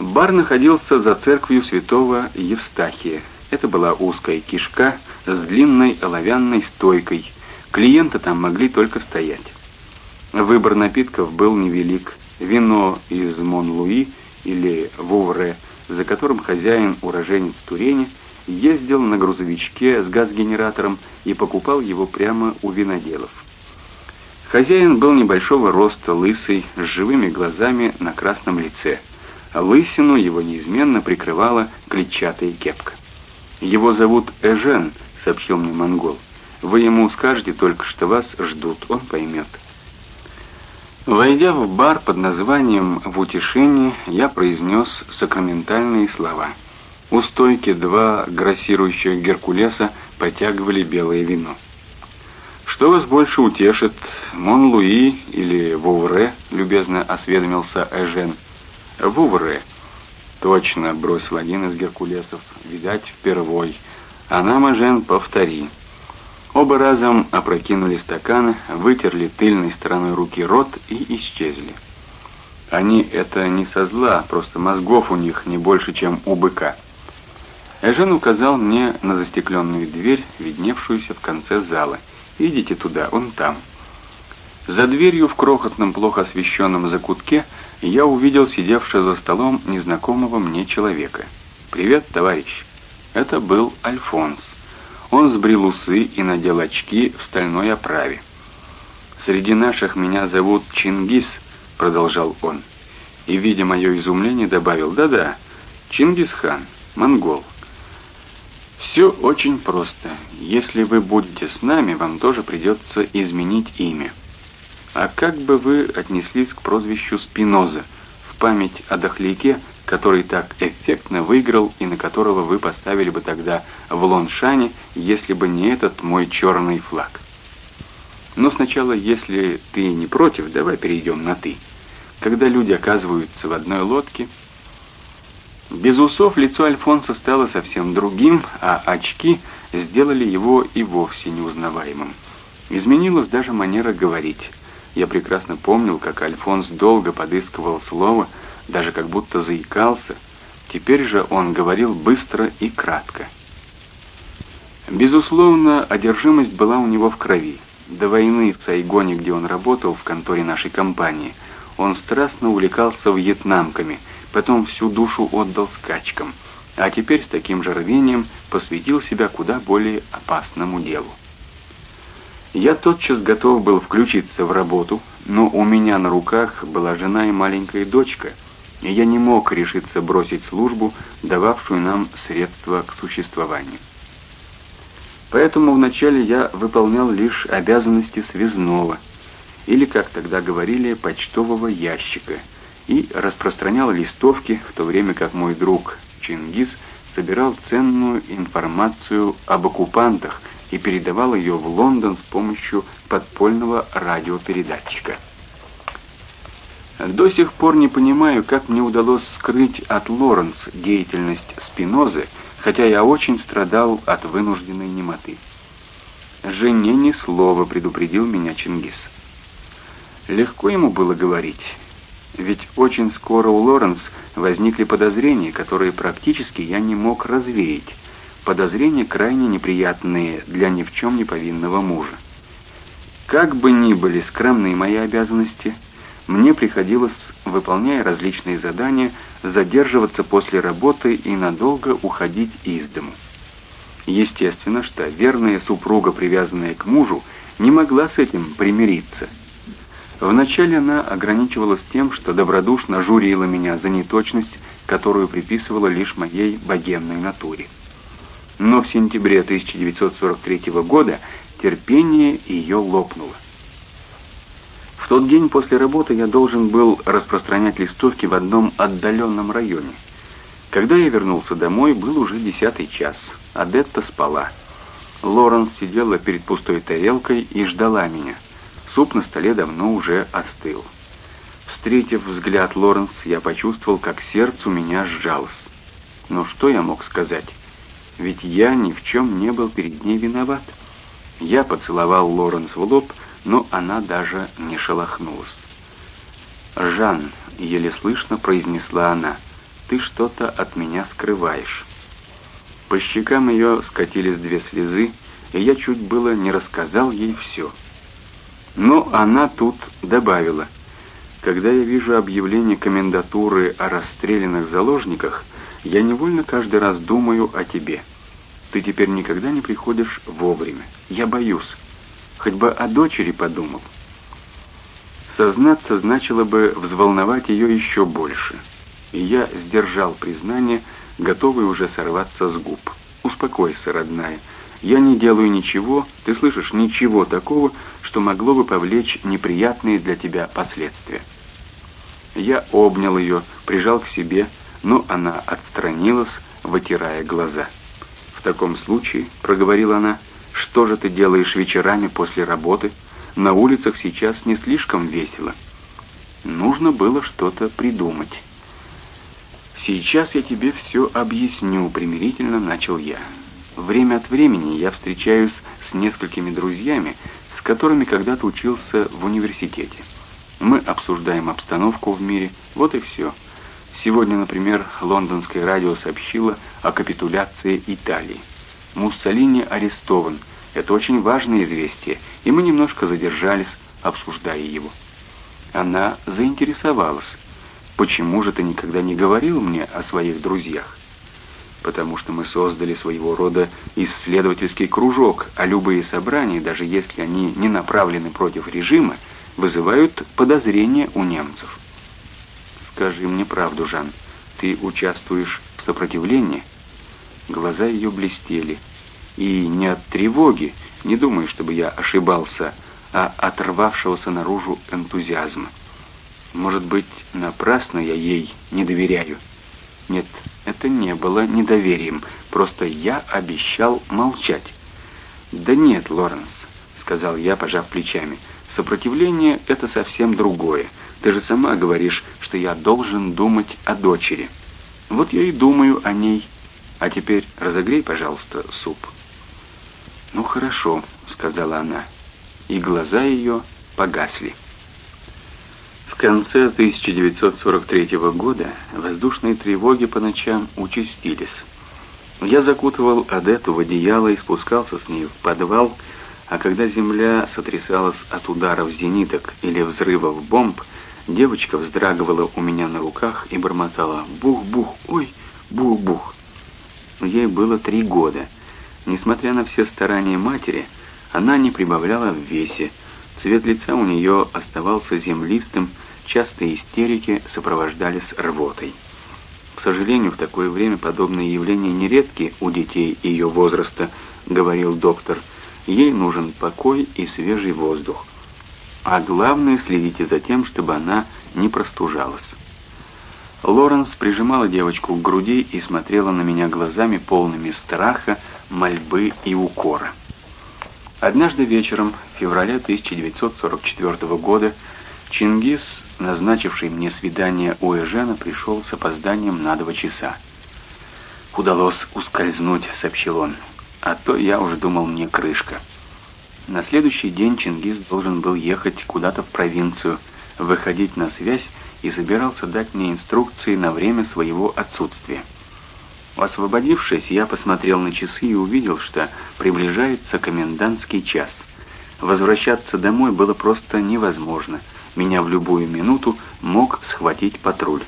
Бар находился за церковью святого Евстахия. Это была узкая кишка с длинной оловянной стойкой. Клиенты там могли только стоять. Выбор напитков был невелик. Вино из Мон-Луи или Вувре, за которым хозяин, уроженец Турени, ездил на грузовичке с газгенератором и покупал его прямо у виноделов. Хозяин был небольшого роста, лысый, с живыми глазами на красном лице. Лысину его неизменно прикрывала клетчатая кепка. «Его зовут Эжен», — сообщил мне монгол. «Вы ему скажете только, что вас ждут, он поймет». Войдя в бар под названием «В утешении», я произнес сакраментальные слова. У стойки два грассирующих Геркулеса потягивали белое вино. «Что вас больше утешит, Мон-Луи или Вувре?» — любезно осведомился Эжен. «Вувре». «Точно», — бросил один из Геркулесов. «Видать, впервой. А нам, Эжен, повтори». Оба разом опрокинули стаканы, вытерли тыльной стороной руки рот и исчезли. Они это не со зла, просто мозгов у них не больше, чем у быка. Эжен указал мне на застекленную дверь, видневшуюся в конце зала — Идите туда, он там. За дверью в крохотном, плохо освещенном закутке я увидел сидевшего за столом незнакомого мне человека. «Привет, товарищ!» Это был Альфонс. Он сбрил усы и надел очки в стальной оправе. «Среди наших меня зовут Чингис», — продолжал он. И, видя мое изумление, добавил, «Да-да, Чингисхан, монгол». Все очень просто. Если вы будете с нами, вам тоже придется изменить имя. А как бы вы отнеслись к прозвищу Спиноза в память о дохляке, который так эффектно выиграл и на которого вы поставили бы тогда в Лоншане, если бы не этот мой черный флаг? Но сначала, если ты не против, давай перейдем на «ты». Когда люди оказываются в одной лодке, без усов лицо Альфонса стало совсем другим, а очки сделали его и вовсе неузнаваемым. Изменилась даже манера говорить. Я прекрасно помнил, как Альфонс долго подыскивал слово, даже как будто заикался. Теперь же он говорил быстро и кратко. Безусловно, одержимость была у него в крови. До войны в Сайгоне, где он работал в конторе нашей компании, он страстно увлекался вьетнамками – потом всю душу отдал скачкам, а теперь с таким же рвением посвятил себя куда более опасному делу. Я тотчас готов был включиться в работу, но у меня на руках была жена и маленькая дочка, и я не мог решиться бросить службу, дававшую нам средства к существованию. Поэтому вначале я выполнял лишь обязанности связного, или, как тогда говорили, почтового ящика – и распространял листовки, в то время как мой друг Чингис собирал ценную информацию об оккупантах и передавал ее в Лондон с помощью подпольного радиопередатчика. До сих пор не понимаю, как мне удалось скрыть от Лоренс деятельность Спинозы, хотя я очень страдал от вынужденной немоты. «Жене ни слова», — предупредил меня Чингис. Легко ему было говорить. Ведь очень скоро у Лоренс возникли подозрения, которые практически я не мог развеять. Подозрения крайне неприятные для ни в чем не повинного мужа. Как бы ни были скромные мои обязанности, мне приходилось, выполняя различные задания, задерживаться после работы и надолго уходить из дому. Естественно, что верная супруга, привязанная к мужу, не могла с этим примириться – Вначале она ограничивалась тем, что добродушно журила меня за неточность, которую приписывала лишь моей богемной натуре. Но в сентябре 1943 года терпение ее лопнуло. В тот день после работы я должен был распространять листовки в одном отдаленном районе. Когда я вернулся домой, был уже десятый час. Адетта спала. Лоренс сидела перед пустой тарелкой и ждала меня — Суп на столе давно уже остыл. Встретив взгляд Лоренс, я почувствовал, как сердце у меня сжалось. Но что я мог сказать? Ведь я ни в чем не был перед ней виноват. Я поцеловал Лоренс в лоб, но она даже не шелохнулась. «Жан», — еле слышно произнесла она, — ты что-то от меня скрываешь». По щекам ее скатились две слезы, и я чуть было не рассказал ей все. Но она тут добавила, «Когда я вижу объявление комендатуры о расстрелянных заложниках, я невольно каждый раз думаю о тебе. Ты теперь никогда не приходишь вовремя. Я боюсь. Хоть бы о дочери подумал». Сознаться значило бы взволновать ее еще больше. И я сдержал признание, готовый уже сорваться с губ. «Успокойся, родная. Я не делаю ничего, ты слышишь, ничего такого, что могло бы повлечь неприятные для тебя последствия». Я обнял ее, прижал к себе, но она отстранилась, вытирая глаза. «В таком случае», — проговорила она, — «что же ты делаешь вечерами после работы?» На улицах сейчас не слишком весело. Нужно было что-то придумать. «Сейчас я тебе все объясню», — примирительно начал я. «Время от времени я встречаюсь с несколькими друзьями, с которыми когда-то учился в университете. Мы обсуждаем обстановку в мире, вот и все. Сегодня, например, лондонское радио сообщило о капитуляции Италии. Муссолини арестован — это очень важное известие, и мы немножко задержались, обсуждая его. Она заинтересовалась. «Почему же ты никогда не говорил мне о своих друзьях?» «Потому что мы создали своего рода исследовательский кружок, а любые собрания, даже если они не направлены против режима, вызывают подозрения у немцев». «Скажи мне правду, Жан, ты участвуешь в сопротивлении?» Глаза ее блестели. И не от тревоги, не думаю, чтобы я ошибался, а от рвавшегося наружу энтузиазма. Может быть, напрасно я ей не доверяю. Нет, это не было недоверием, просто я обещал молчать. «Да нет, Лоренс», — сказал я, пожав плечами, — «сопротивление — это совсем другое. Ты же сама говоришь, что я должен думать о дочери. Вот я и думаю о ней. А теперь разогрей, пожалуйста, суп». «Ну хорошо», — сказала она, и глаза ее погасли. В конце 1943 года воздушные тревоги по ночам участились. Я закутывал Адету в одеяло и спускался с ней в подвал, а когда земля сотрясалась от ударов зениток или взрывов бомб, девочка вздрагивала у меня на руках и бормотала «Бух-бух! Ой! Бух-бух!». Ей было три года — Несмотря на все старания матери, она не прибавляла в весе. Цвет лица у нее оставался землистым, частые истерики сопровождались рвотой. К сожалению, в такое время подобные явления нередки у детей ее возраста, говорил доктор. Ей нужен покой и свежий воздух. А главное, следите за тем, чтобы она не простужалась. Лоренс прижимала девочку к груди и смотрела на меня глазами полными страха, мольбы и укора. Однажды вечером, в феврале 1944 года, Чингис, назначивший мне свидание у Эжена, пришел с опозданием на два часа. «Удалось ускользнуть», — сообщил он, — «а то я уже думал, мне крышка». На следующий день Чингис должен был ехать куда-то в провинцию, выходить на связь и собирался дать мне инструкции на время своего отсутствия. Освободившись, я посмотрел на часы и увидел, что приближается комендантский час. Возвращаться домой было просто невозможно. Меня в любую минуту мог схватить патруль.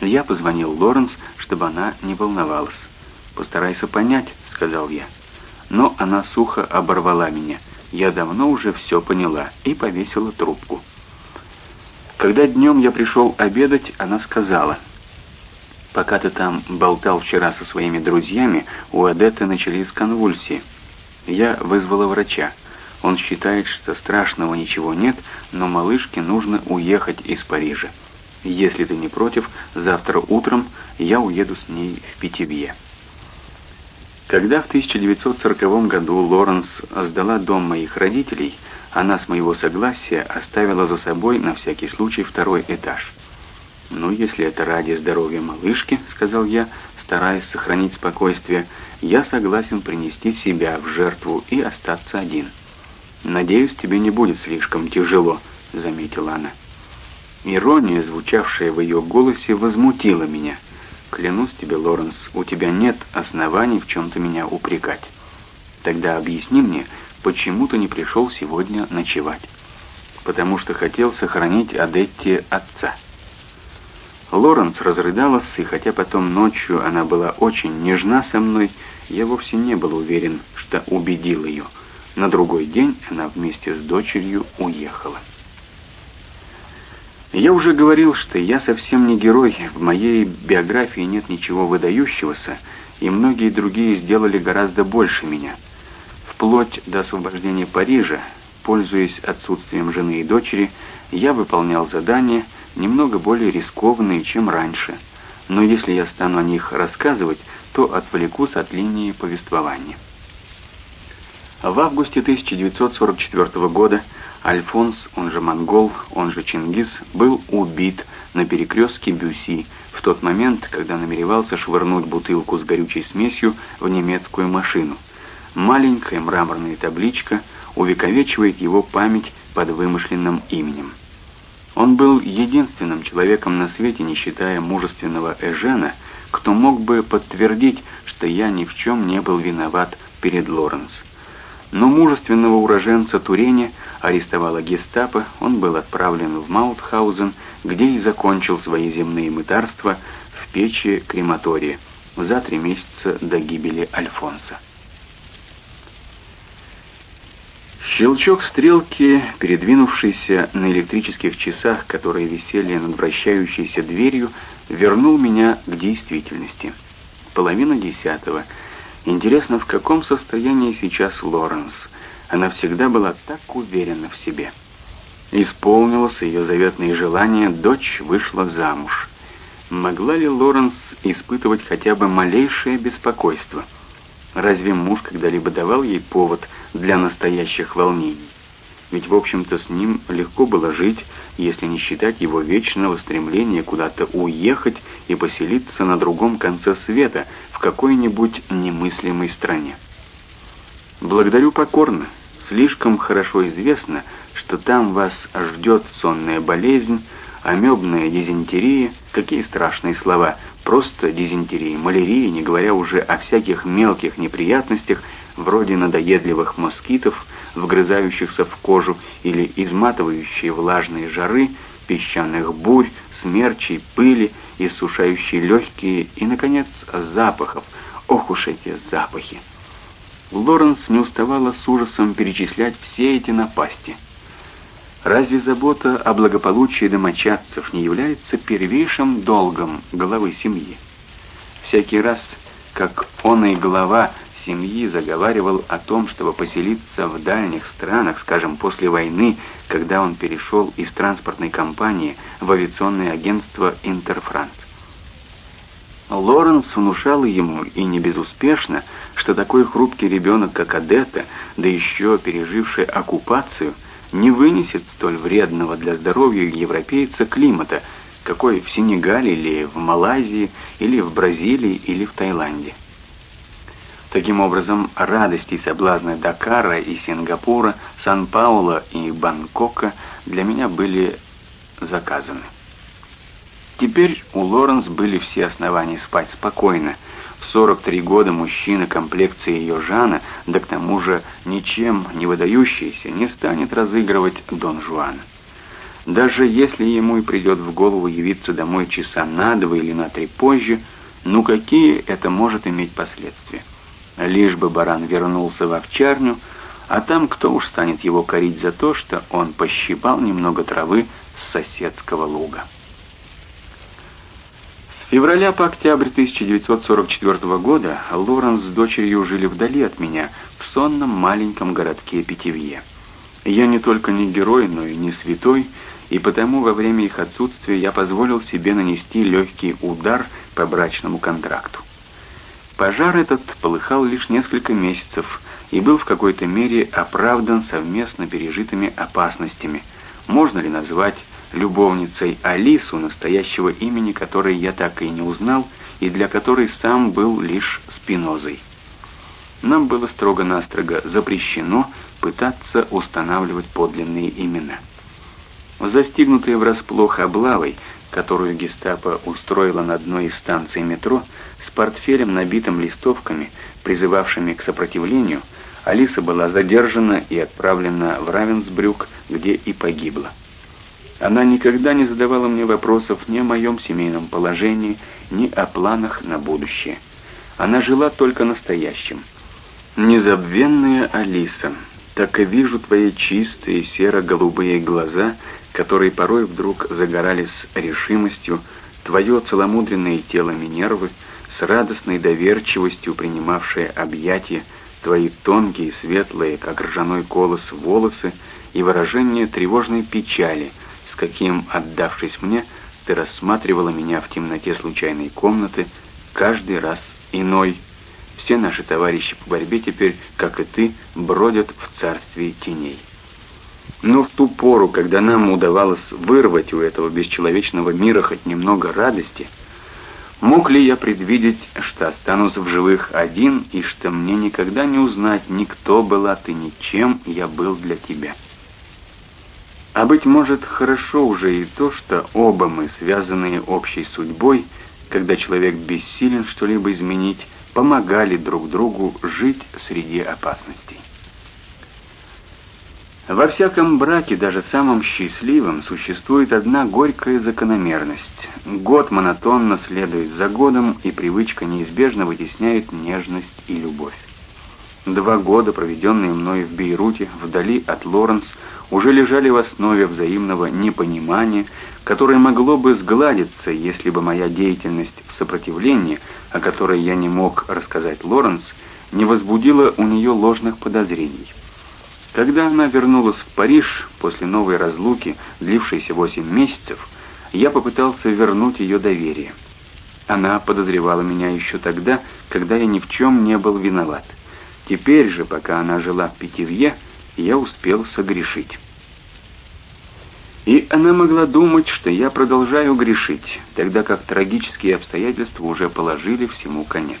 Я позвонил Лоренс, чтобы она не волновалась. «Постарайся понять», — сказал я. Но она сухо оборвала меня. Я давно уже все поняла и повесила трубку. Когда днем я пришел обедать, она сказала — Пока ты там болтал вчера со своими друзьями, у Адетты начались конвульсии. Я вызвала врача. Он считает, что страшного ничего нет, но малышке нужно уехать из Парижа. Если ты не против, завтра утром я уеду с ней в Питевье. Когда в 1940 году Лоренс сдала дом моих родителей, она с моего согласия оставила за собой на всякий случай второй этаж. «Ну, если это ради здоровья малышки», — сказал я, стараясь сохранить спокойствие, «я согласен принести себя в жертву и остаться один». «Надеюсь, тебе не будет слишком тяжело», — заметила она. Ирония, звучавшая в ее голосе, возмутила меня. Клянусь тебе, Лоренс, у тебя нет оснований в чем-то меня упрекать. Тогда объясни мне, почему ты не пришел сегодня ночевать? Потому что хотел сохранить Адетти отца. Лоренс разрыдалась, и хотя потом ночью она была очень нежна со мной, я вовсе не был уверен, что убедил ее. На другой день она вместе с дочерью уехала. Я уже говорил, что я совсем не герой, в моей биографии нет ничего выдающегося, и многие другие сделали гораздо больше меня. Вплоть до освобождения Парижа, пользуясь отсутствием жены и дочери, я выполнял задания, немного более рискованные, чем раньше. Но если я стану о них рассказывать, то отвлекусь от линии повествования. В августе 1944 года Альфонс, он же Монгол, он же Чингис, был убит на перекрестке Бюси в тот момент, когда намеревался швырнуть бутылку с горючей смесью в немецкую машину. Маленькая мраморная табличка увековечивает его память под вымышленным именем. Он был единственным человеком на свете, не считая мужественного Эжена, кто мог бы подтвердить, что я ни в чем не был виноват перед Лоренс. Но мужественного уроженца Турене арестовала гестапо, он был отправлен в Маутхаузен, где и закончил свои земные мытарства в печи крематория за три месяца до гибели Альфонса. Щелчок стрелки, передвинувшийся на электрических часах, которые висели над вращающейся дверью, вернул меня к действительности. Половина десятого. Интересно, в каком состоянии сейчас Лоренс? Она всегда была так уверена в себе. Исполнилось ее заветное желание, дочь вышла замуж. Могла ли Лоренс испытывать хотя бы малейшее беспокойство? Разве муж когда-либо давал ей повод для настоящих волнений? Ведь, в общем-то, с ним легко было жить, если не считать его вечного стремления куда-то уехать и поселиться на другом конце света, в какой-нибудь немыслимой стране. Благодарю покорно. Слишком хорошо известно, что там вас ждет сонная болезнь, амебная дизентерия, какие страшные слова, просто дизентерия, малярия, не говоря уже о всяких мелких неприятностях, вроде надоедливых москитов, вгрызающихся в кожу или изматывающие влажные жары, песчаных бурь, смерчей, пыли, иссушающие легкие и, наконец, запахов. Ох уж эти запахи! Лоренс не уставала с ужасом перечислять все эти напасти. Разве забота о благополучии домочадцев не является первейшим долгом главы семьи? Всякий раз, как он и глава семьи заговаривал о том, чтобы поселиться в дальних странах, скажем, после войны, когда он перешел из транспортной компании в авиационное агентство «Интерфранс». Лоренс внушала ему, и не безуспешно, что такой хрупкий ребенок, как Адетта, да еще переживший оккупацию, не вынесет столь вредного для здоровья европейца климата, какой в Сенегале или в Малайзии, или в Бразилии, или в Таиланде. Таким образом, радости и соблазны Дакара и Сингапура, Сан-Паула и Бангкока для меня были заказаны. Теперь у Лоренс были все основания спать спокойно – 43 года мужчина комплекции ее Жана, да к тому же ничем не выдающийся, не станет разыгрывать Дон Жуана. Даже если ему и придет в голову явиться домой часа на два или на три позже, ну какие это может иметь последствия? Лишь бы баран вернулся в овчарню, а там кто уж станет его корить за то, что он пощипал немного травы с соседского луга февраля по октябрь 1944 года Лоренс с дочерью жили вдали от меня, в сонном маленьком городке Питевье. Я не только не герой, но и не святой, и потому во время их отсутствия я позволил себе нанести легкий удар по брачному контракту. Пожар этот полыхал лишь несколько месяцев и был в какой-то мере оправдан совместно пережитыми опасностями. Можно ли назвать любовницей Алису, настоящего имени которой я так и не узнал, и для которой сам был лишь Спинозой. Нам было строго-настрого запрещено пытаться устанавливать подлинные имена. Застигнутые врасплох облавой, которую гестапо устроила на одной из станций метро, с портфелем, набитым листовками, призывавшими к сопротивлению, Алиса была задержана и отправлена в Равенсбрюк, где и погибла. Она никогда не задавала мне вопросов ни о моем семейном положении, ни о планах на будущее. Она жила только настоящим. Незабвенная Алиса, так и вижу твои чистые серо-голубые глаза, которые порой вдруг загорались решимостью, твое целомудренное тело Минервы, с радостной доверчивостью принимавшее объятия, твои тонкие, светлые, как ржаной колос, волосы и выражение тревожной печали, с каким, отдавшись мне, ты рассматривала меня в темноте случайной комнаты, каждый раз иной. Все наши товарищи по борьбе теперь, как и ты, бродят в царстве теней. Но в ту пору, когда нам удавалось вырвать у этого бесчеловечного мира хоть немного радости, Мог ли я предвидеть, что останусь в живых один, и что мне никогда не узнать, ни кто была ты, ни чем я был для тебя? А быть может, хорошо уже и то, что оба мы, связанные общей судьбой, когда человек бессилен что-либо изменить, помогали друг другу жить среди опасностей. Во всяком браке, даже самом счастливом, существует одна горькая закономерность. Год монотонно следует за годом, и привычка неизбежно вытесняет нежность и любовь. Два года, проведенные мною в Бейруте, вдали от Лоренс, уже лежали в основе взаимного непонимания, которое могло бы сгладиться, если бы моя деятельность в сопротивлении, о которой я не мог рассказать Лоренс, не возбудила у нее ложных подозрений. Когда она вернулась в Париж после новой разлуки, длившейся восемь месяцев, я попытался вернуть ее доверие. Она подозревала меня еще тогда, когда я ни в чем не был виноват. Теперь же, пока она жила в Питевье, я успел согрешить. И она могла думать, что я продолжаю грешить, тогда как трагические обстоятельства уже положили всему конец.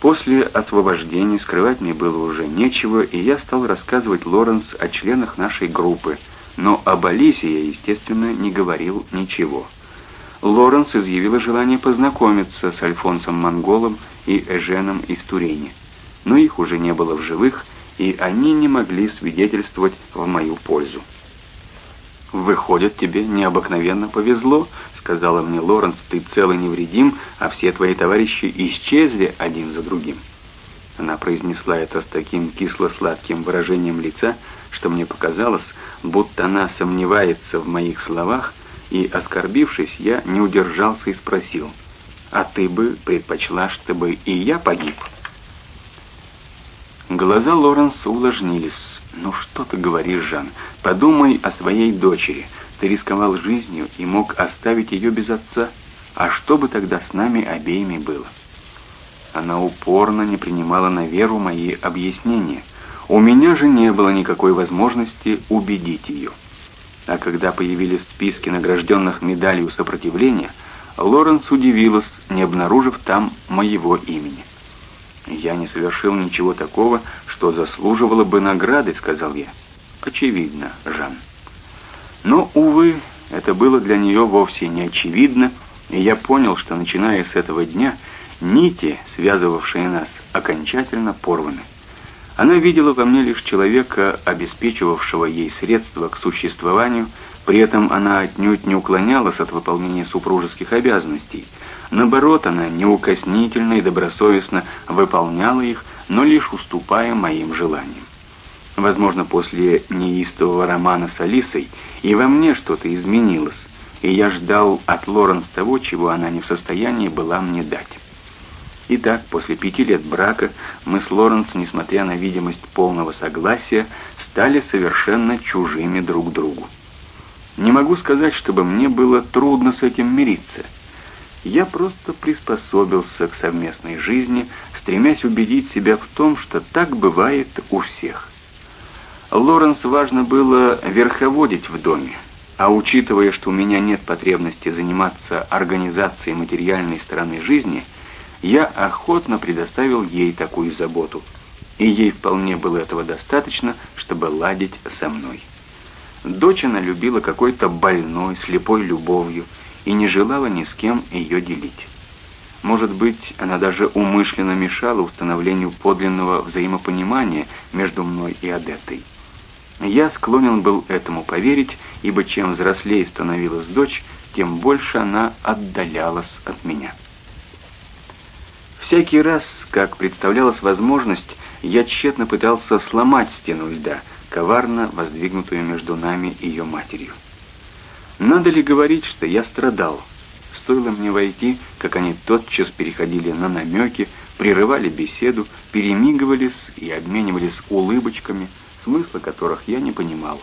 После освобождения скрывать мне было уже нечего, и я стал рассказывать Лоренс о членах нашей группы, но об Алисе я, естественно, не говорил ничего. Лоренс изъявила желание познакомиться с Альфонсом Монголом и Эженом из Турени, но их уже не было в живых, и они не могли свидетельствовать в мою пользу. «Выходит, тебе необыкновенно повезло», сказала мне Лоренс, ты цел и невредим, а все твои товарищи исчезли один за другим. Она произнесла это с таким кисло-сладким выражением лица, что мне показалось, будто она сомневается в моих словах, и, оскорбившись, я не удержался и спросил, «А ты бы предпочла, чтобы и я погиб?» Глаза Лоренса увлажнились. «Ну что ты говоришь, Жан? Подумай о своей дочери. Ты рисковал жизнью и мог оставить ее без отца. А что бы тогда с нами обеими было? Она упорно не принимала на веру мои объяснения. У меня же не было никакой возможности убедить ее. А когда появились списки награжденных медалью сопротивления, Лоренс удивилась, не обнаружив там моего имени. «Я не совершил ничего такого, что заслуживало бы награды», — сказал я. «Очевидно, Жан». Но, увы, это было для нее вовсе не очевидно, и я понял, что начиная с этого дня нити, связывавшие нас, окончательно порваны. Она видела во мне лишь человека, обеспечивавшего ей средства к существованию, при этом она отнюдь не уклонялась от выполнения супружеских обязанностей. Наоборот, она неукоснительно и добросовестно выполняла их, но лишь уступая моим желаниям. Возможно, после неистового романа с Алисой и во мне что-то изменилось, и я ждал от Лоренс того, чего она не в состоянии была мне дать. Итак, после пяти лет брака мы с Лоренс, несмотря на видимость полного согласия, стали совершенно чужими друг другу. Не могу сказать, чтобы мне было трудно с этим мириться. Я просто приспособился к совместной жизни, стремясь убедить себя в том, что так бывает у всех. Лоренс важно было верховодить в доме, а учитывая, что у меня нет потребности заниматься организацией материальной стороны жизни, я охотно предоставил ей такую заботу, и ей вполне было этого достаточно, чтобы ладить со мной. Дочь она любила какой-то больной, слепой любовью и не желала ни с кем ее делить. Может быть, она даже умышленно мешала установлению подлинного взаимопонимания между мной и Адеттой. Я склонен был этому поверить, ибо чем взрослее становилась дочь, тем больше она отдалялась от меня. Всякий раз, как представлялась возможность, я тщетно пытался сломать стену льда, коварно воздвигнутую между нами и ее матерью. Надо ли говорить, что я страдал? Стоило мне войти, как они тотчас переходили на намеки, прерывали беседу, перемигивались и обменивались улыбочками, смысла которых я не понимал.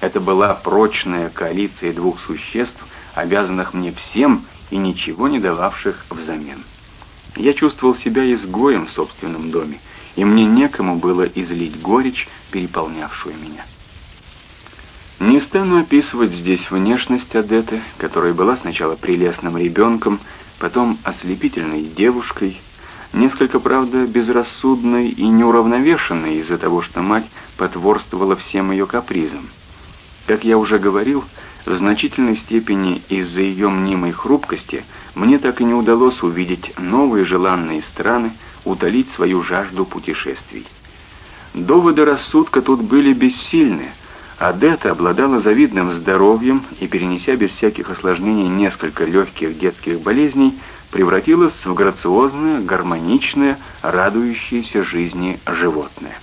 Это была прочная коалиция двух существ, обязанных мне всем и ничего не дававших взамен. Я чувствовал себя изгоем в собственном доме, и мне некому было излить горечь, переполнявшую меня. Не стану описывать здесь внешность Адеты, которая была сначала прелестным ребенком, потом ослепительной девушкой, несколько, правда, безрассудной и неуравновешенной из-за того, что мать потворствовала всем ее капризам. Как я уже говорил, в значительной степени из-за ее мнимой хрупкости мне так и не удалось увидеть новые желанные страны, утолить свою жажду путешествий. Доводы рассудка тут были бессильны. Адетта обладала завидным здоровьем и, перенеся без всяких осложнений несколько легких детских болезней, превратилась в грациозное, гармоничное, радующееся жизни животное.